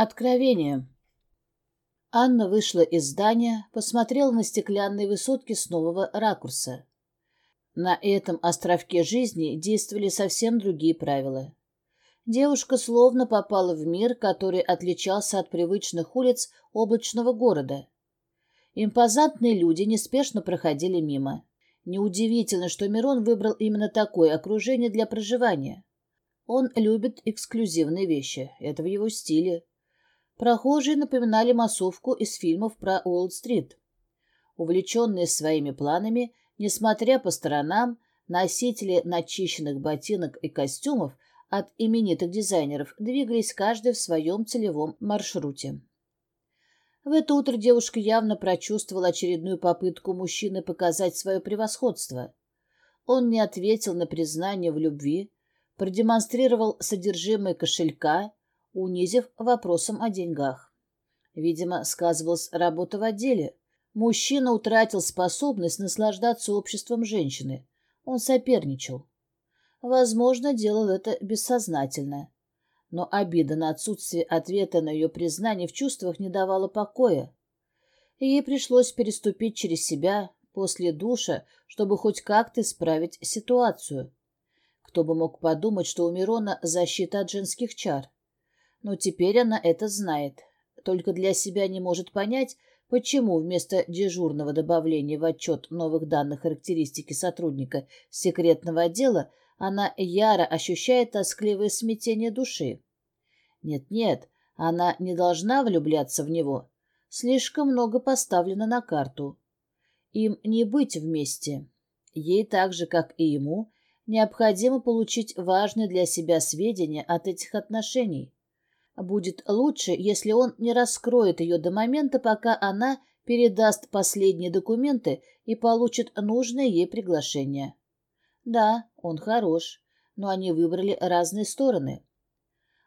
Откровение. Анна вышла из здания, посмотрела на стеклянные высотки с нового ракурса. На этом островке жизни действовали совсем другие правила. Девушка словно попала в мир, который отличался от привычных улиц облачного города. Импозантные люди неспешно проходили мимо. Неудивительно, что Мирон выбрал именно такое окружение для проживания. Он любит эксклюзивные вещи, это в его стиле. Прохожие напоминали массовку из фильмов про Уолл-стрит. Увлеченные своими планами, несмотря по сторонам, носители начищенных ботинок и костюмов от именитых дизайнеров двигались каждый в своем целевом маршруте. В это утро девушка явно прочувствовала очередную попытку мужчины показать свое превосходство. Он не ответил на признание в любви, продемонстрировал содержимое кошелька унизив вопросом о деньгах. Видимо, сказывалась работа в отделе. Мужчина утратил способность наслаждаться обществом женщины. Он соперничал. Возможно, делал это бессознательно. Но обида на отсутствие ответа на ее признание в чувствах не давала покоя. ей пришлось переступить через себя после душа, чтобы хоть как-то исправить ситуацию. Кто бы мог подумать, что у Мирона защита от женских чар. Но теперь она это знает. Только для себя не может понять, почему вместо дежурного добавления в отчет новых данных характеристики сотрудника секретного отдела она яро ощущает тоскливое смятение души. Нет-нет, она не должна влюбляться в него. Слишком много поставлено на карту. Им не быть вместе. Ей так же, как и ему, необходимо получить важные для себя сведения от этих отношений. Будет лучше, если он не раскроет ее до момента, пока она передаст последние документы и получит нужное ей приглашение. Да, он хорош, но они выбрали разные стороны.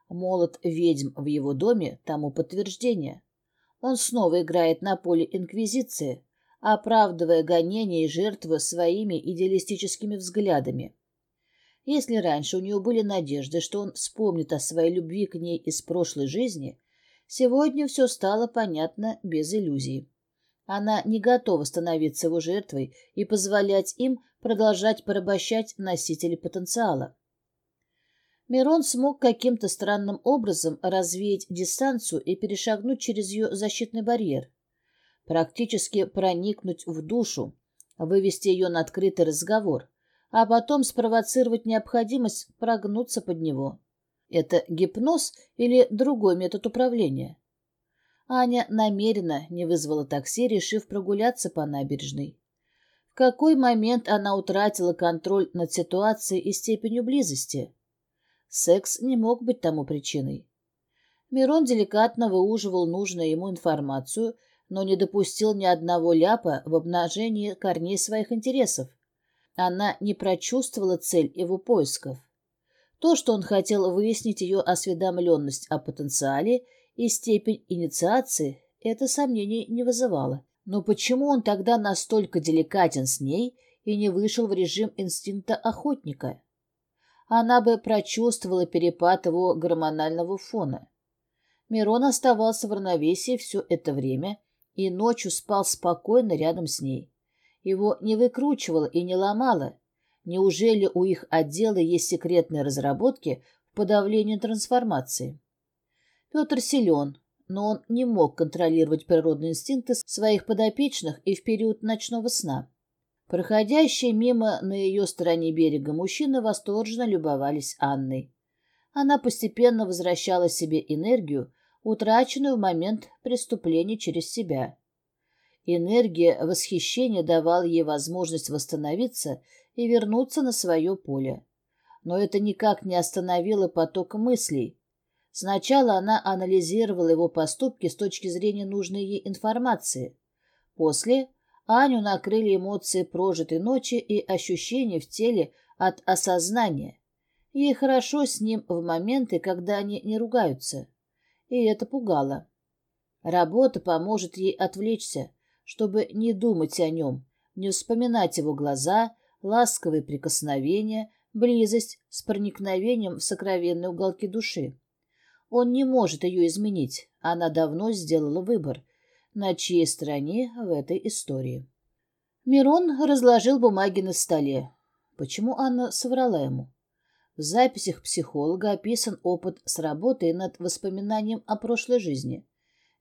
Молот ведьм в его доме тому подтверждение. Он снова играет на поле Инквизиции, оправдывая гонения и жертвы своими идеалистическими взглядами. Если раньше у нее были надежды, что он вспомнит о своей любви к ней из прошлой жизни, сегодня все стало понятно без иллюзий. Она не готова становиться его жертвой и позволять им продолжать порабощать носителей потенциала. Мирон смог каким-то странным образом развеять дистанцию и перешагнуть через ее защитный барьер, практически проникнуть в душу, вывести ее на открытый разговор, а потом спровоцировать необходимость прогнуться под него. Это гипноз или другой метод управления? Аня намеренно не вызвала такси, решив прогуляться по набережной. В какой момент она утратила контроль над ситуацией и степенью близости? Секс не мог быть тому причиной. Мирон деликатно выуживал нужную ему информацию, но не допустил ни одного ляпа в обнажении корней своих интересов. Она не прочувствовала цель его поисков. То, что он хотел выяснить ее осведомленность о потенциале и степень инициации, это сомнений не вызывало. Но почему он тогда настолько деликатен с ней и не вышел в режим инстинкта охотника? Она бы прочувствовала перепад его гормонального фона. Мирон оставался в равновесии все это время и ночью спал спокойно рядом с ней. Его не выкручивало и не ломало. Неужели у их отдела есть секретные разработки в подавлении трансформации? Петр силен, но он не мог контролировать природные инстинкты своих подопечных и в период ночного сна. Проходящие мимо на ее стороне берега мужчины восторженно любовались Анной. Она постепенно возвращала себе энергию, утраченную в момент преступления через себя. Энергия восхищения давала ей возможность восстановиться и вернуться на свое поле. Но это никак не остановило поток мыслей. Сначала она анализировала его поступки с точки зрения нужной ей информации. После Аню накрыли эмоции прожитой ночи и ощущения в теле от осознания. Ей хорошо с ним в моменты, когда они не ругаются. И это пугало. Работа поможет ей отвлечься, чтобы не думать о нем, не вспоминать его глаза, ласковые прикосновения, близость с проникновением в сокровенные уголки души. Он не может ее изменить. Она давно сделала выбор. На чьей стороне в этой истории? Мирон разложил бумаги на столе. Почему Анна соврала ему? В записях психолога описан опыт с работой над воспоминанием о прошлой жизни.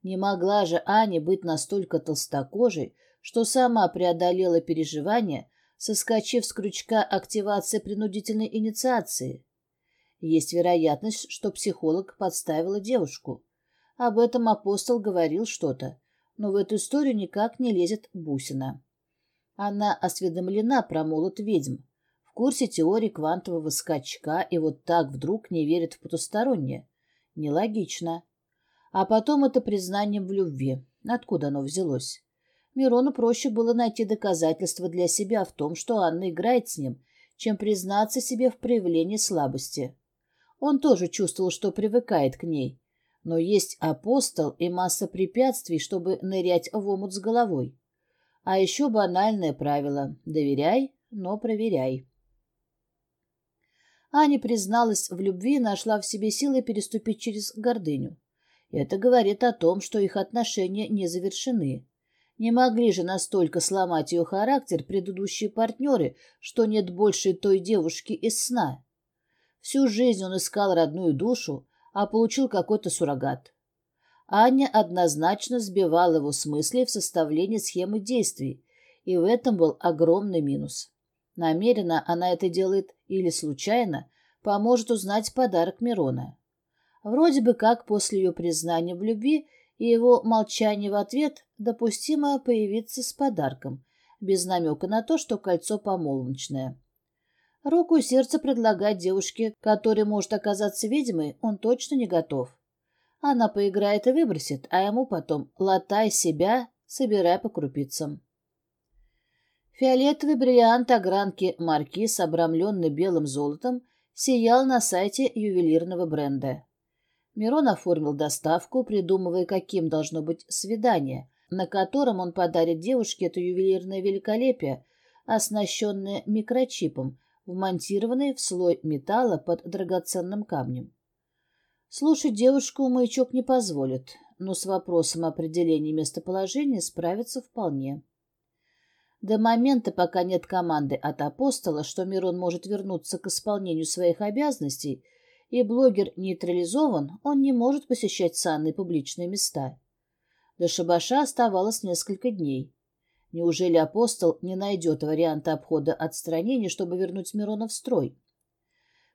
Не могла же Аня быть настолько толстокожей, что сама преодолела переживания, соскочив с крючка активации принудительной инициации. Есть вероятность, что психолог подставила девушку. Об этом апостол говорил что-то, но в эту историю никак не лезет бусина. Она осведомлена про молот ведьм, в курсе теории квантового скачка и вот так вдруг не верит в потустороннее. Нелогично. А потом это признание в любви. Откуда оно взялось? Мирону проще было найти доказательства для себя в том, что Анна играет с ним, чем признаться себе в проявлении слабости. Он тоже чувствовал, что привыкает к ней. Но есть апостол и масса препятствий, чтобы нырять в омут с головой. А еще банальное правило – доверяй, но проверяй. Аня призналась в любви и нашла в себе силы переступить через гордыню. Это говорит о том, что их отношения не завершены. Не могли же настолько сломать ее характер предыдущие партнеры, что нет больше той девушки из сна. Всю жизнь он искал родную душу, а получил какой-то суррогат. Аня однозначно сбивала его с мыслей в составлении схемы действий, и в этом был огромный минус. Намеренно она это делает или случайно, поможет узнать подарок Мирона. Вроде бы как после ее признания в любви и его молчание в ответ допустимо появиться с подарком, без намека на то, что кольцо помолвочное. Руку и сердце предлагать девушке, которая может оказаться ведьмой, он точно не готов. Она поиграет и выбросит, а ему потом латай себя, собирай по крупицам. Фиолетовый бриллиант огранки «Маркиз», обрамленный белым золотом, сиял на сайте ювелирного бренда. Мирон оформил доставку, придумывая, каким должно быть свидание, на котором он подарит девушке это ювелирное великолепие, оснащенное микрочипом, вмонтированный в слой металла под драгоценным камнем. Слушать девушку маячок не позволит, но с вопросом определения местоположения справится вполне. До момента, пока нет команды от апостола, что Мирон может вернуться к исполнению своих обязанностей, и блогер нейтрализован, он не может посещать санные публичные места. До шабаша оставалось несколько дней. Неужели апостол не найдет варианта обхода отстранения, чтобы вернуть Мирона в строй?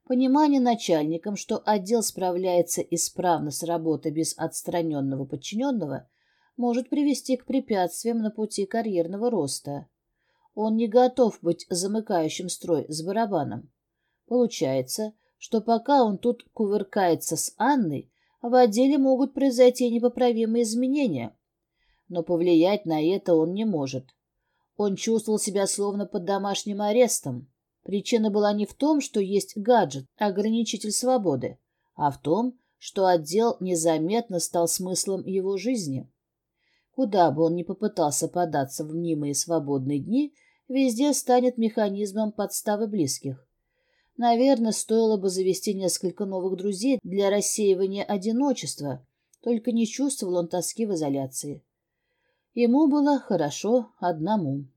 Понимание начальникам, что отдел справляется исправно с работой без отстраненного подчиненного, может привести к препятствиям на пути карьерного роста. Он не готов быть замыкающим строй с барабаном. Получается, что пока он тут кувыркается с Анной, в отделе могут произойти непоправимые изменения. Но повлиять на это он не может. Он чувствовал себя словно под домашним арестом. Причина была не в том, что есть гаджет, ограничитель свободы, а в том, что отдел незаметно стал смыслом его жизни. Куда бы он ни попытался податься в мнимые свободные дни, везде станет механизмом подставы близких. Наверное, стоило бы завести несколько новых друзей для рассеивания одиночества, только не чувствовал он тоски в изоляции. Ему было хорошо одному.